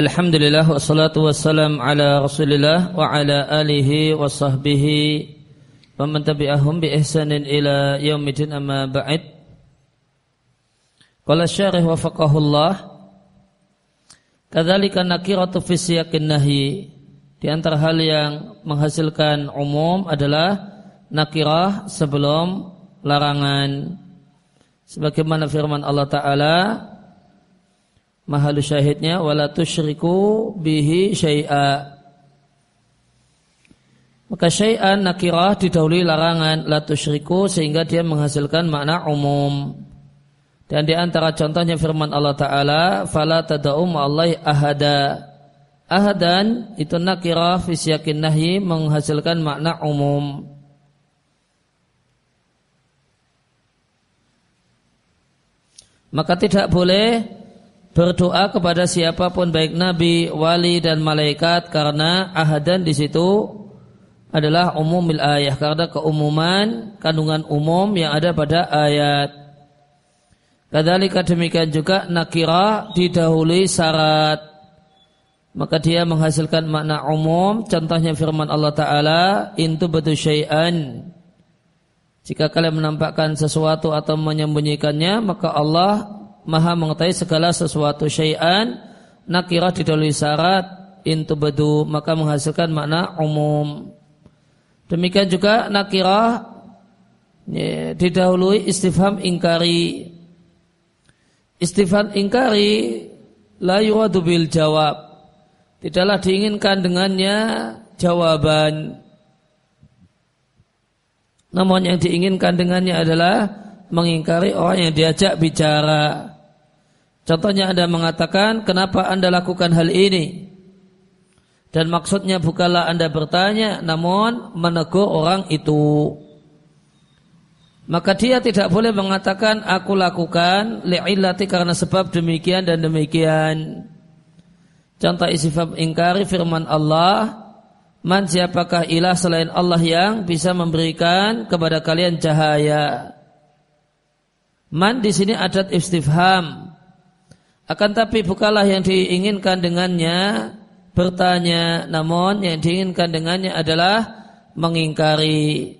Alhamdulillah wassalatu wassalam ala Rasulillah wa ala alihi wa sahbihi wa man tabi'ahum bi ihsanin ila yaumidin amma ba'id. Qala syarih wa faqahullah Kadzalika nakiratu fi siyaqin nahyi di antara hal yang menghasilkan umum adalah nakirah sebelum larangan sebagaimana firman Allah taala mahalu syahidnya wala tusyriku bihi syai'a. Maka syai'an nakirah didahului larangan la tusyriku sehingga dia menghasilkan makna umum. Dan di antara contohnya firman Allah taala fala tad'u ma'allahi ahada. Ahadan itu nakirah fi siyaqin nahyi menghasilkan makna umum. Maka tidak boleh berdoa kepada siapa pun baik nabi, wali dan malaikat karena ahadan di situ adalah umumil ayah karena keumuman kandungan umum yang ada pada ayat. Kadzalika demikian juga nakira didahului syarat maka dia menghasilkan makna umum contohnya firman Allah taala intu betul syai'an jika kalian menampakkan sesuatu atau menyembunyikannya maka Allah maha mengetahui segala sesuatu syai'an nakirah didahului syarat intu bedu maka menghasilkan makna umum. Demikian juga nakirah ya, didahului istifham ingkari. Istifham ingkari la yuradu bil jawab. Tidaklah diinginkan dengannya jawaban. Namun yang diinginkan dengannya adalah mengingkari orang yang diajak bicara. Contohnya Anda mengatakan, kenapa Anda lakukan hal ini? Dan maksudnya bukanlah Anda bertanya, namun menegur orang itu. Maka dia tidak boleh mengatakan, aku lakukan li'illati karena sebab demikian dan demikian. Contoh isifab ingkari firman Allah, Man siapakah ilah selain Allah yang bisa memberikan kepada kalian cahaya? Man di sini adat istifham. Akan tapi bukalah yang diinginkan dengannya bertanya, namun yang diinginkan dengannya adalah mengingkari.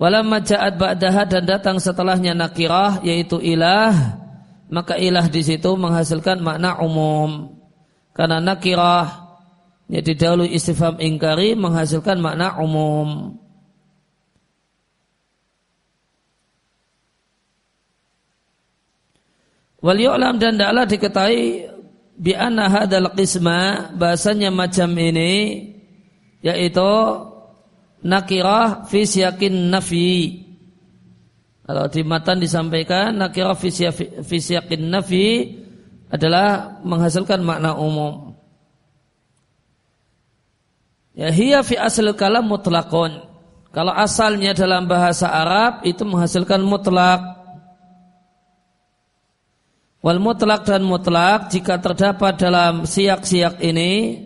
Walamma ja'at ba'daha dan datang setelahnya nakirah yaitu ilah, maka ilah di situ menghasilkan makna umum. Karena nakirah yang didahului istifham ingkari menghasilkan makna umum. Wal yu'lam dan daklah diketahui bi anna hadzal qisma bahasanya macam ini yaitu nakirah fi siyakin nafi. Kalau di matan disampaikan nakirah fi siyakin nafi adalah menghasilkan makna umum. Ya hiya fi asal kalam mutlakon. Kalau asalnya dalam bahasa Arab itu menghasilkan mutlak. Wal mutlak dan mutlak jika terdapat dalam siak-siak ini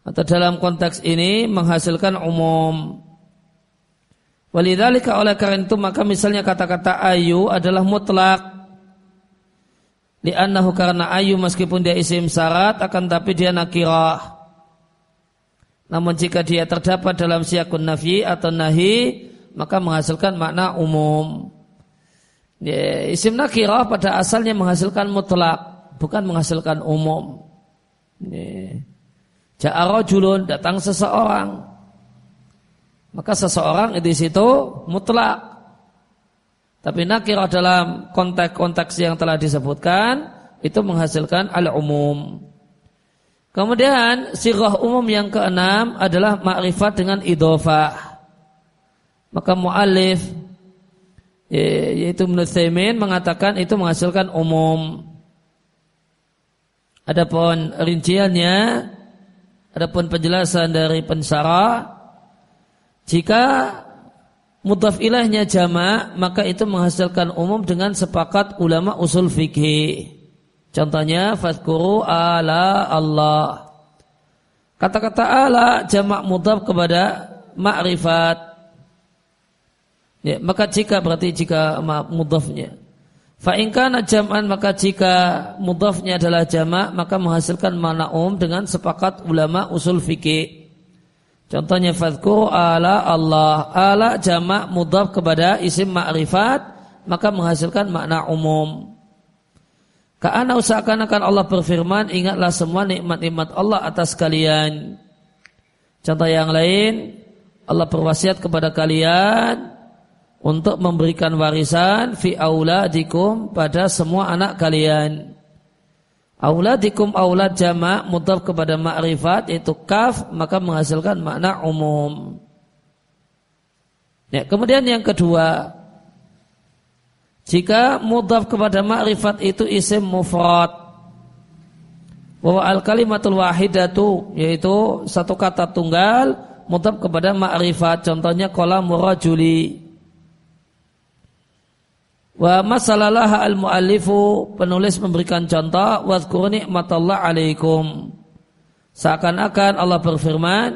atau dalam konteks ini menghasilkan umum. Walidhalika oleh karena itu maka misalnya kata-kata ayu adalah mutlak. Li'annahu karena ayu meskipun dia isim syarat akan tapi dia nakirah. Namun jika dia terdapat dalam siakun nafi atau nahi maka menghasilkan makna umum. Ya, isim nakirah pada asalnya menghasilkan mutlak, bukan menghasilkan umum. Ya. Ja'arojulun datang seseorang. Maka seseorang di situ mutlak. Tapi nakirah dalam konteks-konteks yang telah disebutkan itu menghasilkan al-umum. Kemudian sirah umum yang keenam adalah makrifat dengan idofah. Maka mu'alif yaitu menurut Thaymin mengatakan itu menghasilkan umum. Adapun rinciannya, adapun penjelasan dari pensara, jika mudhaf ilahnya jama' maka itu menghasilkan umum dengan sepakat ulama usul fikih. Contohnya fadkuru ala Allah. Kata-kata ala jamak mudhaf kepada ma'rifat Ya, maka jika berarti jika mudhafnya Fa'ingkana jam'an maka jika mudhafnya adalah jamak maka menghasilkan makna um dengan sepakat ulama usul fikih. Contohnya fadhkuru ala Allah. Ala jamak mudhaf kepada isim ma'rifat maka menghasilkan makna umum. Karena seakan-akan Allah berfirman, ingatlah semua nikmat-nikmat Allah atas kalian. Contoh yang lain, Allah berwasiat kepada kalian untuk memberikan warisan fi auladikum pada semua anak kalian. Auladikum aulad jamak mudhaf kepada ma'rifat itu kaf maka menghasilkan makna umum. Ya, kemudian yang kedua jika mudhaf kepada ma'rifat itu isim mufrad bahwa al kalimatul wahidatu yaitu satu kata tunggal mudhaf kepada ma'rifat contohnya kolam rajuli Wa masalalah al muallifu penulis memberikan contoh wadhkuru nikmatallah alaikum. Seakan-akan Allah berfirman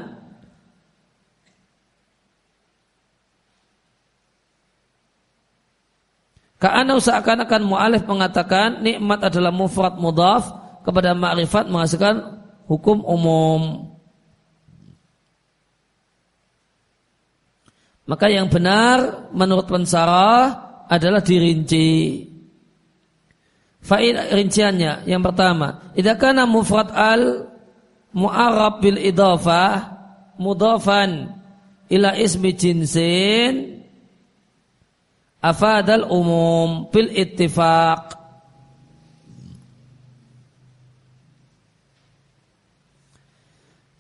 Ka'anau seakan-akan mu'alif mengatakan nikmat adalah mufrad mudhaf kepada ma'rifat menghasilkan hukum umum. Maka yang benar menurut pensarah adalah dirinci. Faid rinciannya yang pertama, idza mufrad al mu'arrab bil idhafah mudhafan ila ismi jinsin afadal umum bil ittifaq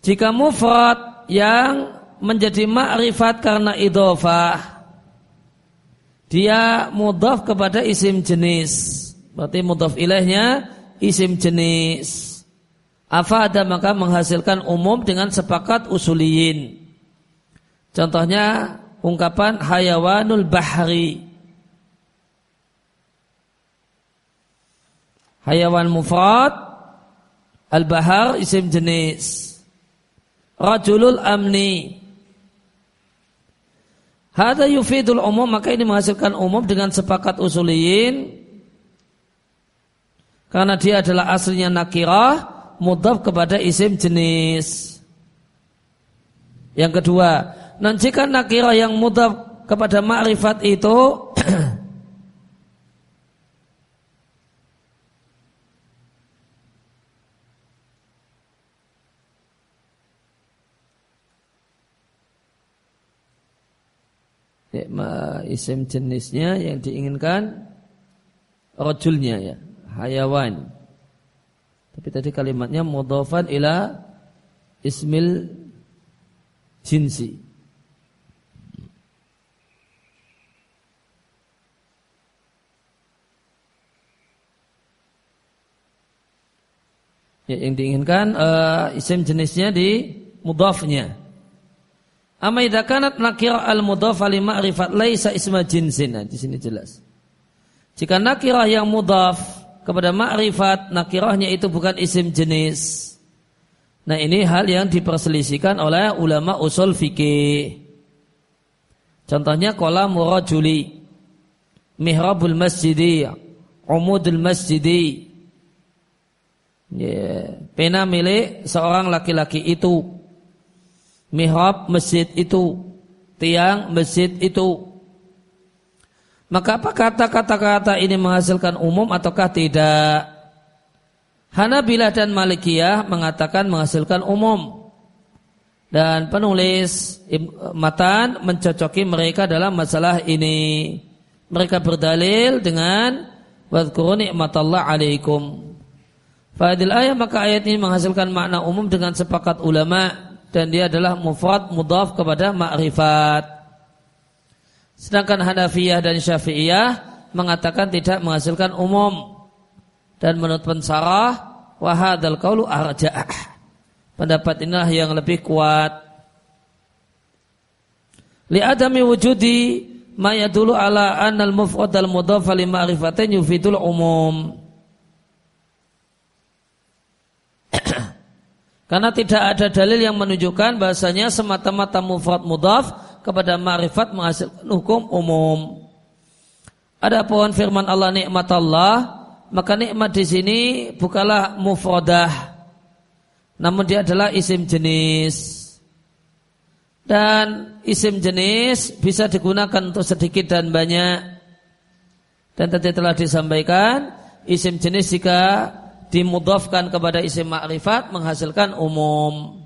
Jika mufrad yang menjadi ma'rifat karena idhafah dia mudhaf kepada isim jenis. Berarti mudhaf ilaihnya isim jenis. Apa ada maka menghasilkan umum dengan sepakat usuliyin. Contohnya ungkapan hayawanul bahri. Hayawan mufrad al-bahar isim jenis. Rajulul amni Hada yufidul umum maka ini menghasilkan umum dengan sepakat usuliyin karena dia adalah aslinya nakirah mudhaf kepada isim jenis. Yang kedua, dan jika nakirah yang mudhaf kepada ma'rifat itu isim jenisnya yang diinginkan rojulnya ya. Hayawan. Tapi tadi kalimatnya mudhafan ila ismil jinsi. Ya, yang diinginkan uh, isim jenisnya di mudhafnya Amma idza kanat nakirah al mudhaf li ma'rifat laisa isma jinsin. Nah, di sini jelas. Jika nakirah yang mudhaf kepada ma'rifat, nakirahnya itu bukan isim jenis. Nah, ini hal yang diperselisihkan oleh ulama usul fikih. Contohnya kolam rajuli, mihrabul masjidi, umudul masjidi. Yeah. Pena milik seorang laki-laki itu mihrab masjid itu, tiang masjid itu. Maka apa kata-kata-kata ini menghasilkan umum ataukah tidak? Hanabilah dan Malikiyah mengatakan menghasilkan umum. Dan penulis matan mencocoki mereka dalam masalah ini. Mereka berdalil dengan wadhkuru ni'matallah alaikum. Fadil ayat maka ayat ini menghasilkan makna umum dengan sepakat ulama dan dia adalah mufrad mudhaf kepada ma'rifat. Sedangkan Hanafiyah dan Syafi'iyah mengatakan tidak menghasilkan umum. Dan menurut pensarah wahadal kaulu arja'ah. Pendapat inilah yang lebih kuat. Li adami wujudi ma yadulu ala anal mufrad al mudhaf li ma'rifatin yufidul umum. Karena tidak ada dalil yang menunjukkan bahasanya semata-mata mufrad mudhaf kepada ma'rifat menghasilkan hukum umum. Adapun firman Allah nikmat Allah, maka nikmat di sini bukanlah mufradah, namun dia adalah isim jenis. Dan isim jenis bisa digunakan untuk sedikit dan banyak. Dan tadi telah disampaikan, isim jenis jika dimudafkan kepada isim ma'rifat menghasilkan umum.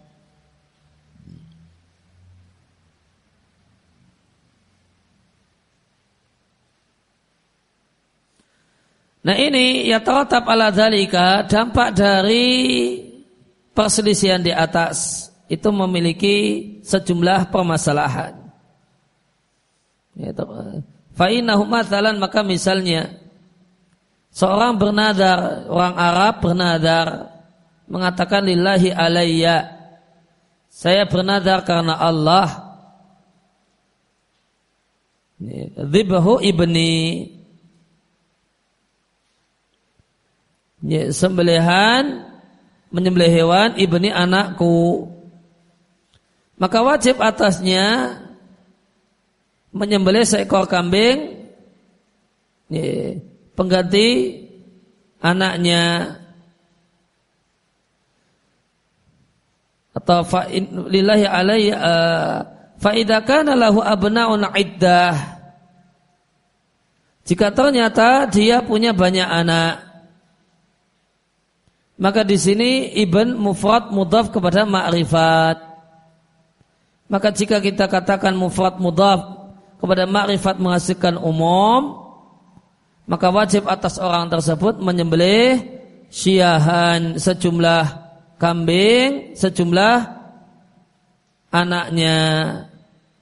Nah ini ya teratap ala dalika dampak dari perselisihan di atas itu memiliki sejumlah permasalahan. Ya, Fa'inahu mathalan maka misalnya seorang bernadar, orang Arab bernadar mengatakan lillahi alayya. Saya bernadar karena Allah. Dhibhu ibni. Ya, sembelihan menyembelih hewan ibni anakku. Maka wajib atasnya menyembelih seekor kambing. Ya, pengganti anaknya atau fa lillahi alaihi uh, fa idza kana lahu abnaun iddah jika ternyata dia punya banyak anak maka di sini ibn mufrad mudhaf kepada ma'rifat. Maka jika kita katakan mufrad mudhaf kepada ma'rifat menghasilkan umum, maka wajib atas orang tersebut menyembelih syiahan sejumlah kambing, sejumlah anaknya.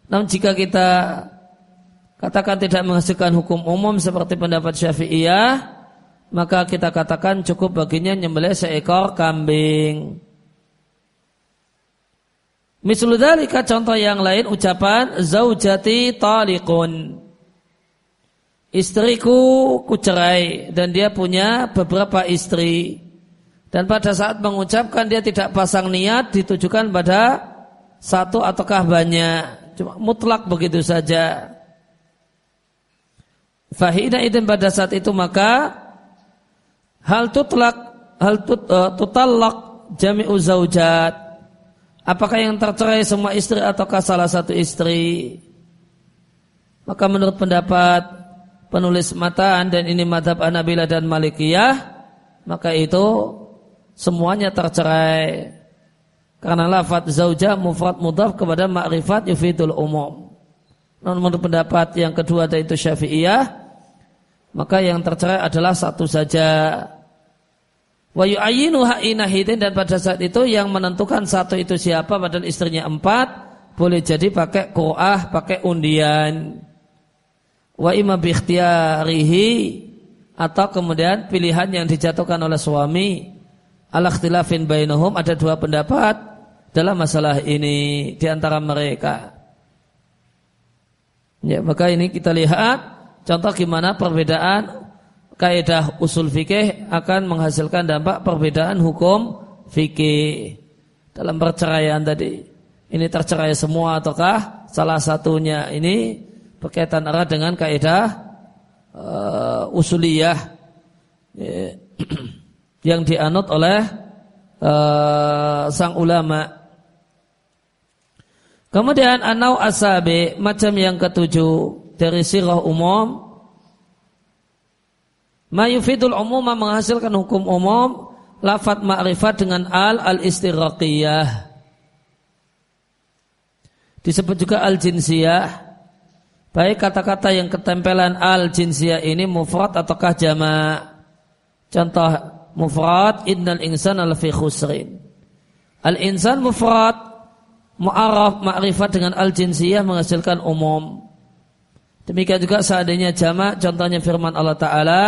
Namun jika kita katakan tidak menghasilkan hukum umum seperti pendapat Syafi'iyah, maka kita katakan cukup baginya nyembelih seekor kambing. Misalnya contoh yang lain ucapan zaujati talikun. Istriku kucerai dan dia punya beberapa istri. Dan pada saat mengucapkan dia tidak pasang niat ditujukan pada satu ataukah banyak. Cuma mutlak begitu saja. Fahina idin pada saat itu maka Hal tutlak hal tut, uh, tutallak jami'u zaujat. Apakah yang tercerai semua istri ataukah salah satu istri? Maka menurut pendapat penulis matan dan ini madhab Anabila dan Malikiyah, maka itu semuanya tercerai. Karena lafad zauja mufrad mudhaf kepada ma'rifat yufidul umum. Namun menurut pendapat yang kedua yaitu syafi'iyah, maka yang tercerai adalah satu saja. Wa yu'ayinu ha'inahidin dan pada saat itu yang menentukan satu itu siapa padahal istrinya empat boleh jadi pakai ku'ah, pakai undian. Wa imma biikhtiyarihi atau kemudian pilihan yang dijatuhkan oleh suami ala ikhtilafin bainahum ada dua pendapat dalam masalah ini di antara mereka. Ya, maka ini kita lihat contoh gimana perbedaan kaidah usul fikih akan menghasilkan dampak perbedaan hukum fikih dalam perceraian tadi. Ini tercerai semua ataukah salah satunya ini berkaitan erat dengan kaidah uh, usuliyah ya, yang dianut oleh uh, sang ulama. Kemudian anau asabi macam yang ketujuh dari sirah umum Mayufidul umum menghasilkan hukum umum lafat ma'rifat dengan al al istiraqiyah. Disebut juga al jinsiyah. Baik kata-kata yang ketempelan al jinsiyah ini mufrad ataukah jama' Contoh mufrad innal insan al fi khusrin. Al insan mufrad mu'araf ma'rifat dengan al jinsiyah menghasilkan umum. Demikian juga seandainya jama' contohnya firman Allah Ta'ala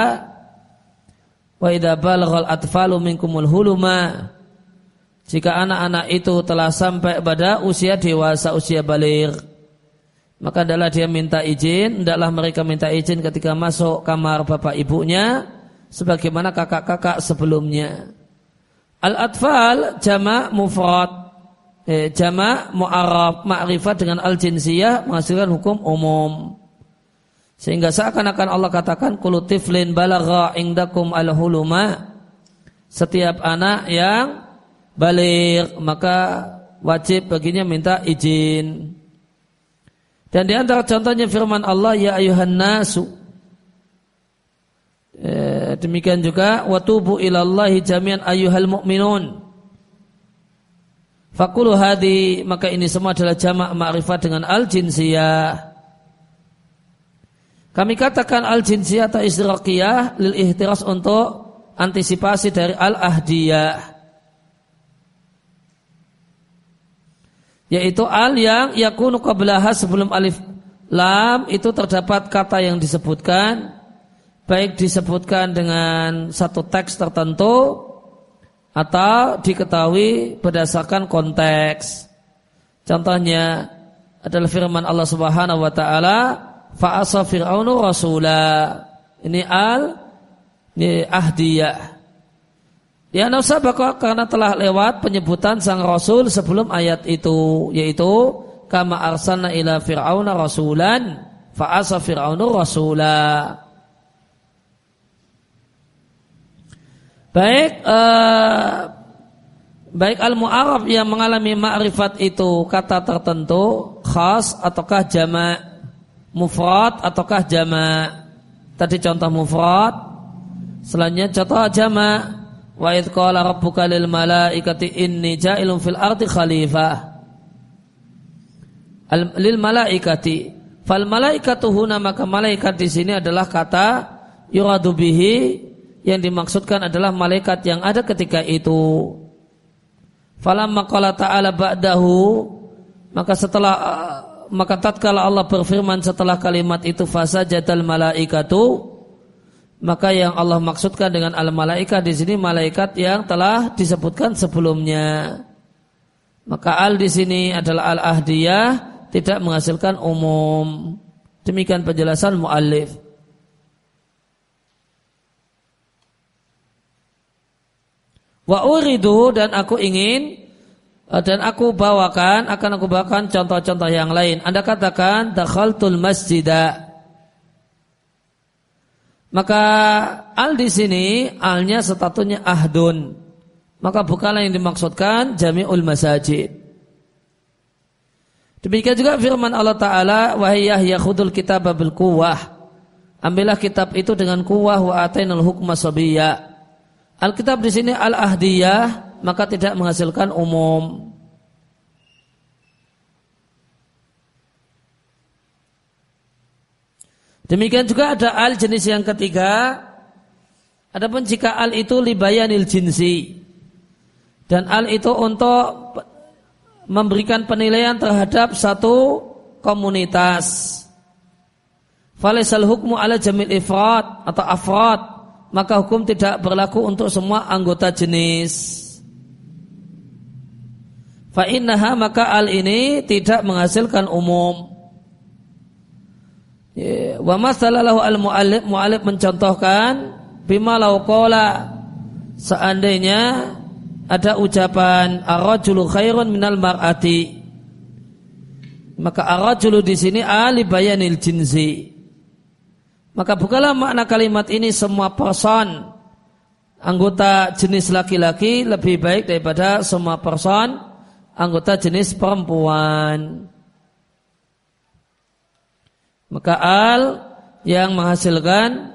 Wa idza balaghal atfalu minkumul huluma jika anak-anak itu telah sampai pada usia dewasa, usia balik, maka adalah dia minta izin, hendaklah mereka minta izin ketika masuk kamar bapak ibunya, sebagaimana kakak-kakak sebelumnya. Al-atfal jama' mufrad, eh, jama' mu'arab, ma'rifat dengan al-jinsiyah menghasilkan hukum umum. Sehingga seakan-akan Allah katakan kulutiflin balagha indakum al-huluma. Setiap anak yang balik maka wajib baginya minta izin. Dan di antara contohnya firman Allah ya ayuhan nasu. E, demikian juga watubu ilallahi jami'an ayuhal mu'minun. Fakulu hadi maka ini semua adalah jamak ma'rifat dengan al-jinsiyah. Kami katakan al-jinsiyah atau istiraqiyah lil ihtiras untuk antisipasi dari al-ahdiyah. Yaitu al yang yakunu qablaha sebelum alif lam itu terdapat kata yang disebutkan baik disebutkan dengan satu teks tertentu atau diketahui berdasarkan konteks. Contohnya adalah firman Allah Subhanahu wa taala fa'asa fir'aunu rasula. Ini al ini ahdiyah. Ya nasabaka karena telah lewat penyebutan sang rasul sebelum ayat itu yaitu kama arsalna ila fir'auna rasulan fa'asa fir'aunu rasula. Baik uh, baik al-mu'arraf yang mengalami ma'rifat itu kata tertentu khas ataukah jama' mufrad ataukah jama' tadi contoh mufrad selanjutnya contoh jama' wa idh qala rabbuka lil malaikati inni ja'ilun fil ardi khalifah al, lil malaikati. Fal malaikatu huna maka malaikat di sini adalah kata yuradu bihi yang dimaksudkan adalah malaikat yang ada ketika itu. Falamma qala ta'ala ba'dahu maka setelah maka tatkala Allah berfirman setelah kalimat itu fasa jadal malaikatu maka yang Allah maksudkan dengan al malaikat di sini malaikat yang telah disebutkan sebelumnya maka al di sini adalah al ahdiyah tidak menghasilkan umum demikian penjelasan muallif wa uridu dan aku ingin Eh, dan aku bawakan akan aku bawakan contoh-contoh yang lain. Anda katakan dakhaltul masjidah. Maka al di sini alnya statusnya ahdun. Maka bukanlah yang dimaksudkan jami'ul masajid. Demikian juga firman Allah Ta'ala Wahai Yahya khudul kitab bil kuwah Ambillah kitab itu dengan kuwah Wa atainal hukma sabiyya Alkitab di sini al-ahdiyah maka tidak menghasilkan umum. Demikian juga ada al jenis yang ketiga. Adapun jika al itu libayanil jinsi dan al itu untuk memberikan penilaian terhadap satu komunitas. Falaisal hukmu ala jamil ifrat atau afrat maka hukum tidak berlaku untuk semua anggota jenis. Fa'innaha maka al ini tidak menghasilkan umum. Ya, wa masalahu al mu'alif mu'alif mencontohkan bima lauqala seandainya ada ucapan ar-rajulu khairun minal mar'ati. Maka ar-rajulu di sini ali bayanil jinsi. Maka bukanlah makna kalimat ini semua person anggota jenis laki-laki lebih baik daripada semua person anggota jenis perempuan. Maka al yang menghasilkan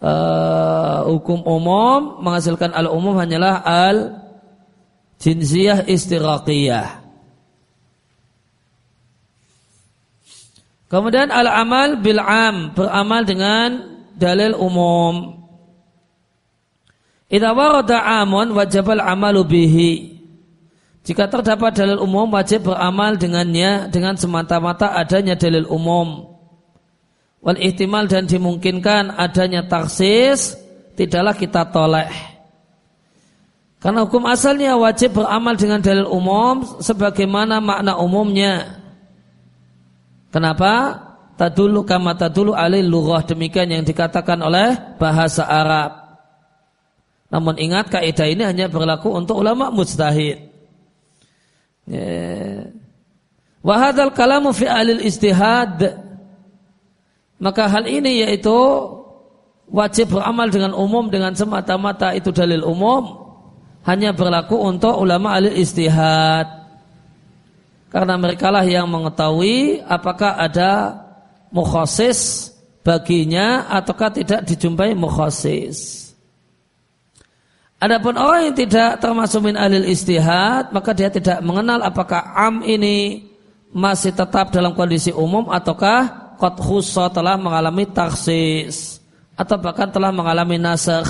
uh, hukum umum menghasilkan al umum hanyalah al jinsiyah istiraqiyah. Kemudian al amal bil am beramal dengan dalil umum. Idza warada amun wajib al amalu bihi. Jika terdapat dalil umum wajib beramal dengannya dengan semata-mata adanya dalil umum. Wal ihtimal dan dimungkinkan adanya taksis tidaklah kita toleh. Karena hukum asalnya wajib beramal dengan dalil umum sebagaimana makna umumnya. Kenapa? Tadulu kama tadulu alil lughah demikian yang dikatakan oleh bahasa Arab. Namun ingat kaidah ini hanya berlaku untuk ulama mustahid. Ya. Wahadal kalamu fi alil istihad. Maka hal ini yaitu wajib beramal dengan umum dengan semata-mata itu dalil umum hanya berlaku untuk ulama alil istihad. Karena mereka lah yang mengetahui apakah ada mukhasis baginya ataukah tidak dijumpai mukhasis. Adapun orang yang tidak termasuk min alil istihad, maka dia tidak mengenal apakah am ini masih tetap dalam kondisi umum ataukah qad khussa telah mengalami taksis atau bahkan telah mengalami nasakh.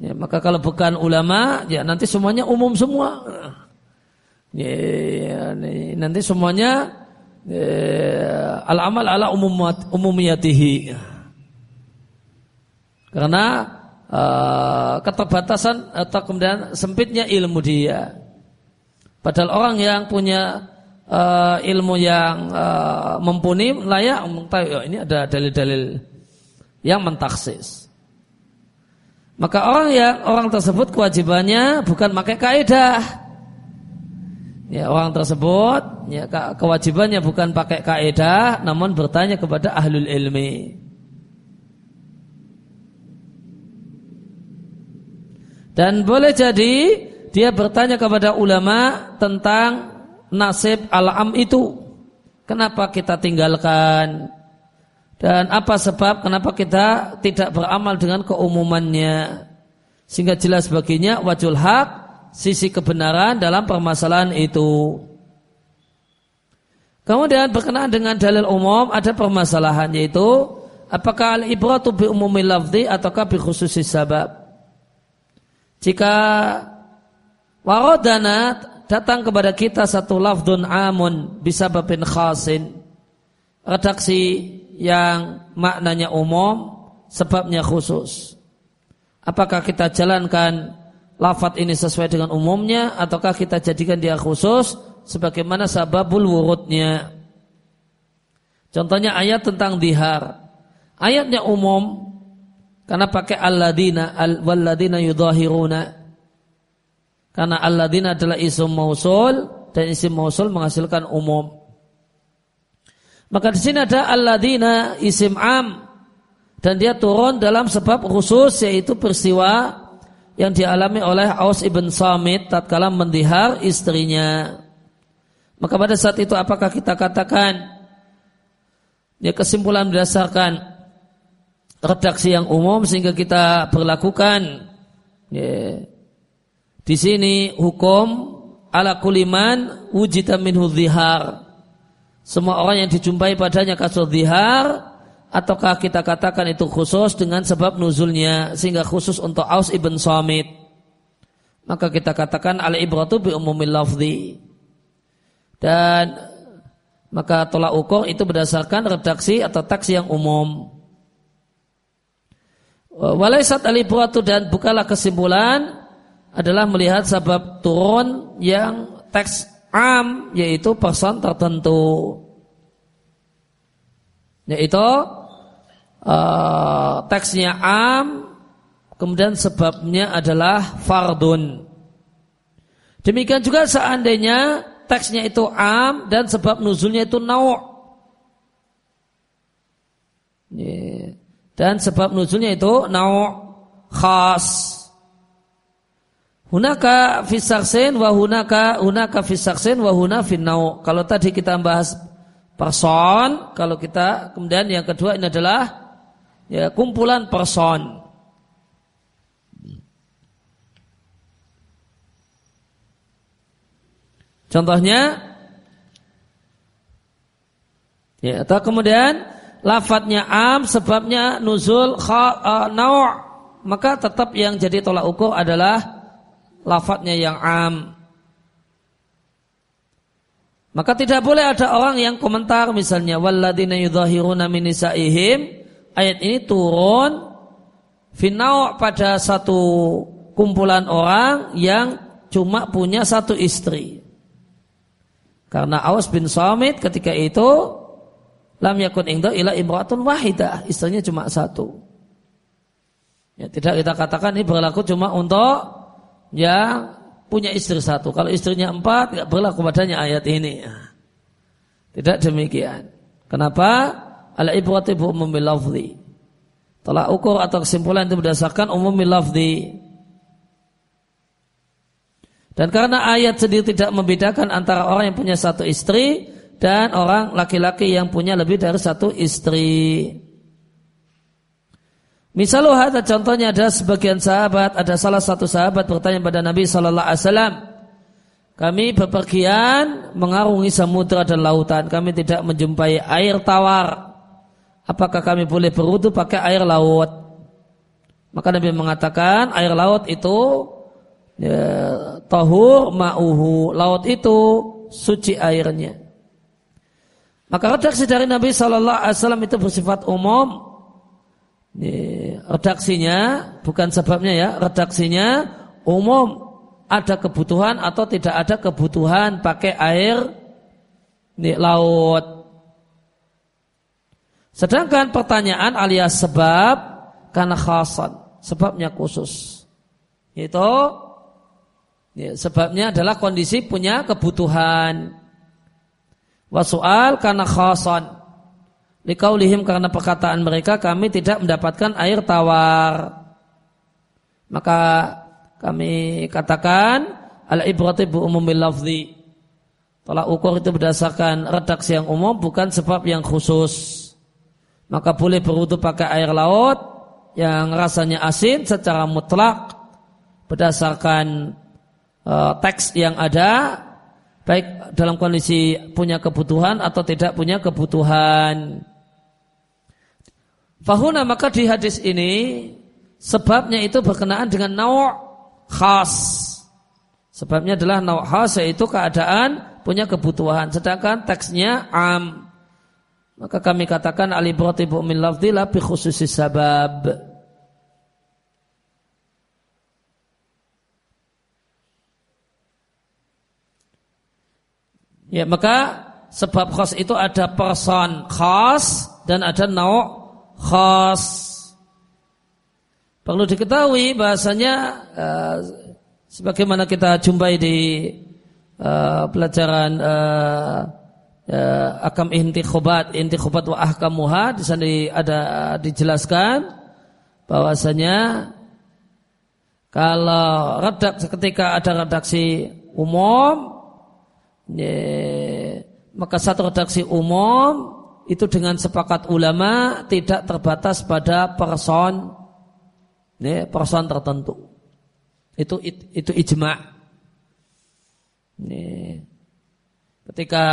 Ya, maka kalau bukan ulama, ya nanti semuanya umum semua. Ya, ya nanti semuanya ya, al-amal ala umumat, umumiyatihi. Karena uh, keterbatasan atau kemudian sempitnya ilmu dia. Padahal orang yang punya uh, ilmu yang uh, mumpuni layak mengetahui oh, ini ada dalil-dalil yang mentaksis. Maka orang yang orang tersebut kewajibannya bukan pakai kaidah. Ya, orang tersebut ya, kewajibannya bukan pakai kaidah namun bertanya kepada ahlul ilmi. Dan boleh jadi dia bertanya kepada ulama tentang nasib alam itu? Kenapa kita tinggalkan? Dan apa sebab kenapa kita tidak beramal dengan keumumannya? Sehingga jelas baginya wajul hak, sisi kebenaran dalam permasalahan itu. Kemudian berkenaan dengan dalil umum ada permasalahan yaitu apakah al-ibratu bi umumil lafzi ataukah bi khususis sabab. Jika warodana datang kepada kita satu lafdun amun bisa babin khasin. Redaksi yang maknanya umum sebabnya khusus. Apakah kita jalankan lafat ini sesuai dengan umumnya ataukah kita jadikan dia khusus sebagaimana sababul wurudnya? Contohnya ayat tentang dihar. Ayatnya umum karena pakai alladina al walladina yudahiruna karena alladzina adalah isim mausul dan isim mausul menghasilkan umum. Maka di sini ada alladzina isim am dan dia turun dalam sebab khusus yaitu peristiwa yang dialami oleh Aus ibn Samit tatkala mendihar istrinya. Maka pada saat itu apakah kita katakan ya kesimpulan berdasarkan redaksi yang umum sehingga kita berlakukan ya, di sini hukum ala kuliman wujita minhu dhihar. Semua orang yang dijumpai padanya kasus dhihar ataukah kita katakan itu khusus dengan sebab nuzulnya sehingga khusus untuk Aus ibn Samit. Maka kita katakan al ibratu bi umumil lafzi. Dan maka tolak ukur itu berdasarkan redaksi atau teks yang umum. Walaisat al ibratu dan bukalah kesimpulan adalah melihat sebab turun yang teks am yaitu person tertentu. Yaitu uh, teksnya am kemudian sebabnya adalah fardun. Demikian juga seandainya teksnya itu am dan sebab nuzulnya itu nau' dan sebab nuzulnya itu nau' khas Hunaka fisaksin wa hunaka hunaka fisaksin wa huna finnau. Kalau tadi kita bahas person, kalau kita kemudian yang kedua ini adalah ya kumpulan person. Contohnya ya atau kemudian lafadznya am sebabnya nuzul kha, uh, maka tetap yang jadi tolak ukur adalah lafadznya yang am. Maka tidak boleh ada orang yang komentar misalnya walladzina yudhahiruna min nisaihim ayat ini turun finau pada satu kumpulan orang yang cuma punya satu istri. Karena Aus bin Samit ketika itu lam yakun ingda ila imratun wahidah, istrinya cuma satu. Ya, tidak kita katakan ini berlaku cuma untuk yang punya istri satu. Kalau istrinya empat, tidak berlaku padanya ayat ini. Tidak demikian. Kenapa? ala ibrati bu umumil lafzi. Tolak ukur atau kesimpulan itu berdasarkan umumil lafzi. Dan karena ayat sendiri tidak membedakan antara orang yang punya satu istri dan orang laki-laki yang punya lebih dari satu istri. Misalnya ada contohnya ada sebagian sahabat, ada salah satu sahabat bertanya pada Nabi Shallallahu Alaihi Wasallam, kami bepergian mengarungi samudra dan lautan, kami tidak menjumpai air tawar. Apakah kami boleh berwudu pakai air laut? Maka Nabi mengatakan air laut itu ya, tahur ma'uhu, laut itu suci airnya. Maka redaksi dari Nabi Shallallahu Alaihi Wasallam itu bersifat umum, redaksinya bukan sebabnya ya, redaksinya umum ada kebutuhan atau tidak ada kebutuhan pakai air di laut. Sedangkan pertanyaan alias sebab karena khasan, sebabnya khusus. Itu ya, sebabnya adalah kondisi punya kebutuhan. Wasual karena khasan, Likaulihim karena perkataan mereka kami tidak mendapatkan air tawar. Maka kami katakan al ibrati bu umumil lafzi. Tolak ukur itu berdasarkan redaksi yang umum bukan sebab yang khusus. Maka boleh berwudu pakai air laut yang rasanya asin secara mutlak berdasarkan uh, teks yang ada baik dalam kondisi punya kebutuhan atau tidak punya kebutuhan. Fahuna maka di hadis ini sebabnya itu berkenaan dengan naw' khas. Sebabnya adalah naw' khas yaitu keadaan punya kebutuhan. Sedangkan teksnya am. Maka kami katakan alibrati min lafzi la bi khususi sabab. Ya maka sebab khas itu ada person khas dan ada naw' khas. Perlu diketahui bahasanya uh, sebagaimana kita jumpai di uh, pelajaran uh, akam inti khobat, inti khobat wa ahkamuha di sana ada dijelaskan bahwasanya kalau redak ketika ada redaksi umum ya, maka satu redaksi umum itu dengan sepakat ulama tidak terbatas pada person ya, person tertentu. Itu itu ijma. Ya. Ketika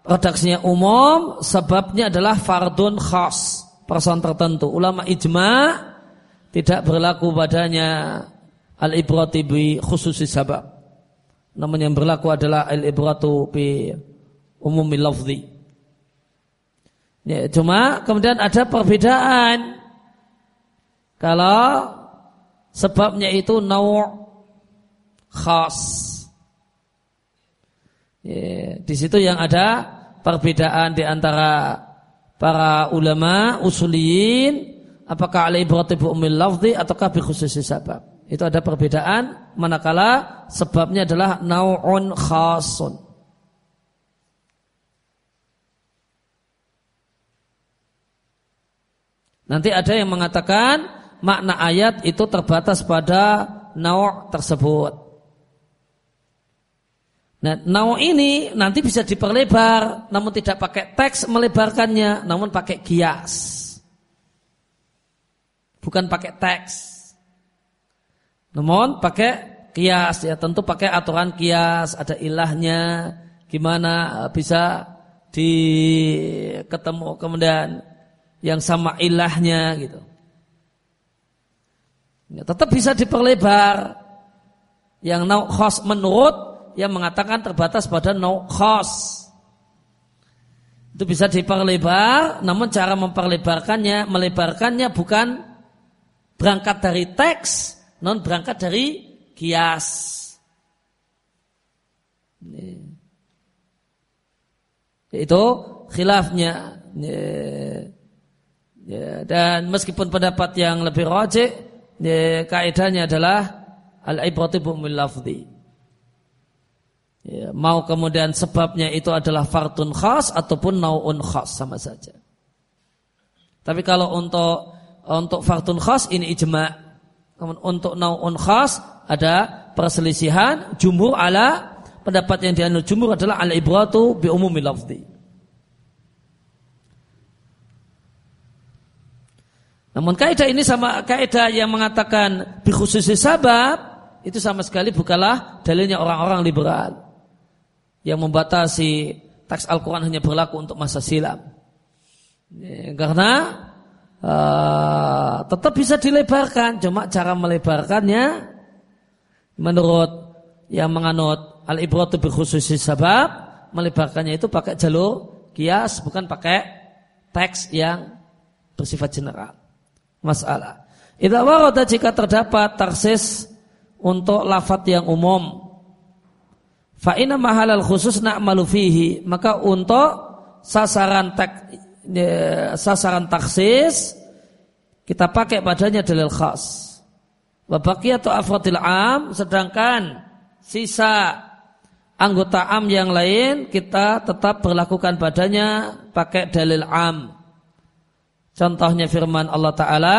redaksinya umum, sebabnya adalah fardun khas, person tertentu. Ulama ijma tidak berlaku padanya al-ibrati bi khususi sabab. Namun yang berlaku adalah al-ibratu bi umumi lafzi. Ya, cuma kemudian ada perbedaan. Kalau sebabnya itu naw' khas. Ya, di situ yang ada perbedaan di antara para ulama usuliyin apakah alai berarti umil lafzi ataukah bi khususi sabab. Itu ada perbedaan manakala sebabnya adalah nau'un khasun. Nanti ada yang mengatakan makna ayat itu terbatas pada naw' tersebut. Nah, naw' ini nanti bisa diperlebar, namun tidak pakai teks melebarkannya, namun pakai kias. Bukan pakai teks. Namun pakai kias ya, tentu pakai aturan kias, ada ilahnya, gimana bisa di ketemu kemudian yang sama ilahnya gitu. Ya, tetap bisa diperlebar. Yang nau khos menurut yang mengatakan terbatas pada nau khos. Itu bisa diperlebar, namun cara memperlebarkannya, melebarkannya bukan berangkat dari teks, non berangkat dari kias. Itu khilafnya. Ya, dan meskipun pendapat yang lebih rojek, ya, kaidahnya adalah al-ibratu bumil lafzi. Ya, mau kemudian sebabnya itu adalah fartun khas ataupun nau'un khas sama saja. Tapi kalau untuk untuk faktun khas ini ijma. Untuk nau'un khas ada perselisihan jumhur ala pendapat yang dianut jumhur adalah al ibratu bi umumil lafzi. Namun kaidah ini sama kaidah yang mengatakan bi khususi sabab itu sama sekali bukanlah dalilnya orang-orang liberal yang membatasi teks Al-Quran hanya berlaku untuk masa silam. Ya, karena uh, tetap bisa dilebarkan, cuma cara melebarkannya menurut yang menganut al-ibratu bi khususi sabab melebarkannya itu pakai jalur kias bukan pakai teks yang bersifat general. Masalah. Idza warada jika terdapat taksis untuk lafat yang umum Fa inna mahalal khusus na'malu fihi. Maka untuk sasaran tak, ya, sasaran taksis kita pakai padanya dalil khas. Wabaki atau afratil am sedangkan sisa anggota am yang lain kita tetap berlakukan padanya pakai dalil am. Contohnya firman Allah Ta'ala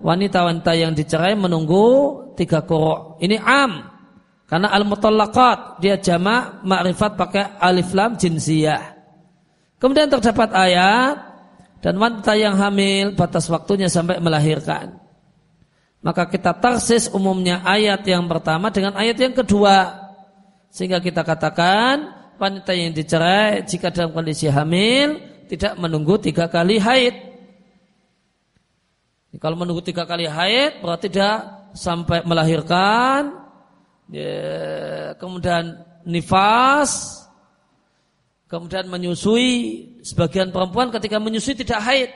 wanita-wanita yang dicerai menunggu tiga kuruk. Ini am. Karena al-mutallaqat dia jamak makrifat pakai alif lam jinsiyah. Kemudian terdapat ayat dan wanita yang hamil batas waktunya sampai melahirkan. Maka kita tarsis umumnya ayat yang pertama dengan ayat yang kedua. Sehingga kita katakan wanita yang dicerai jika dalam kondisi hamil tidak menunggu tiga kali haid. Kalau menunggu tiga kali haid berarti dia sampai melahirkan ya, kemudian nifas, kemudian menyusui. Sebagian perempuan ketika menyusui tidak haid.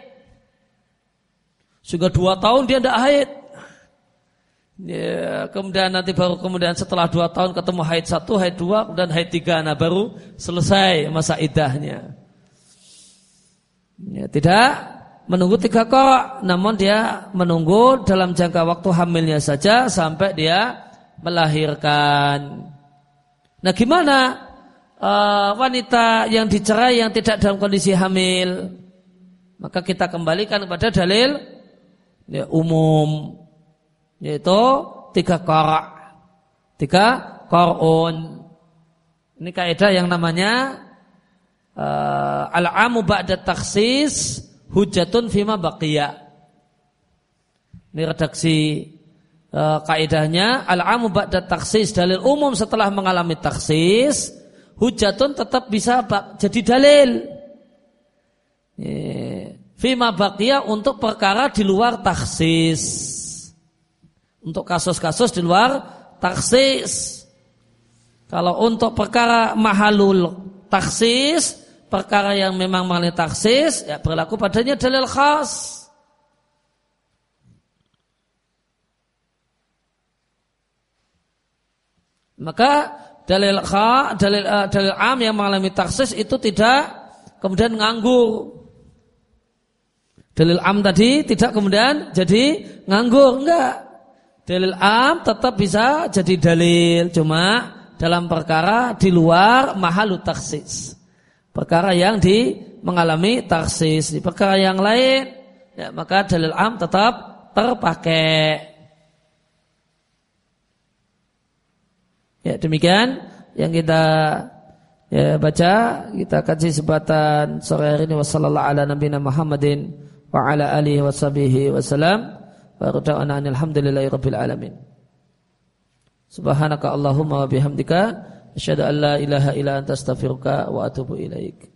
Sudah dua tahun dia tidak haid. Ya, kemudian nanti baru kemudian setelah dua tahun ketemu haid satu, haid dua, dan haid tiga, nah baru selesai masa idahnya. Ya, tidak menunggu tiga kok, namun dia menunggu dalam jangka waktu hamilnya saja sampai dia melahirkan. Nah gimana uh, wanita yang dicerai yang tidak dalam kondisi hamil? Maka kita kembalikan kepada dalil ya, umum yaitu tiga korak, tiga korun. Ini kaidah yang namanya uh, al-amu ba'da taksis hujatun fima baqiyah. Ini redaksi uh, kaidahnya. Al-amu ba'da taksis dalil umum setelah mengalami taksis. Hujatun tetap bisa jadi dalil. Fima baqiya untuk perkara di luar taksis. Untuk kasus-kasus di luar taksis. Kalau untuk perkara mahalul taksis perkara yang memang mengalami taksis ya berlaku padanya dalil khas Maka dalil kha, dalil uh, dalil am yang mengalami taksis itu tidak kemudian nganggur. Dalil am tadi tidak kemudian jadi nganggur, enggak. Dalil am tetap bisa jadi dalil, cuma dalam perkara di luar mahalu taksis. Perkara yang di mengalami taksis. Di perkara yang lain, ya, maka dalil am tetap terpakai. Ya demikian yang kita ya, baca kita kaji sebatan sore hari ini wasallallahu ala nabiyina Muhammadin wa ala alihi washabihi wasallam wa rada'ana rabbil alamin. Subhanaka Allahumma wa bihamdika asyhadu an la ilaha illa anta astaghfiruka wa atubu ilaik.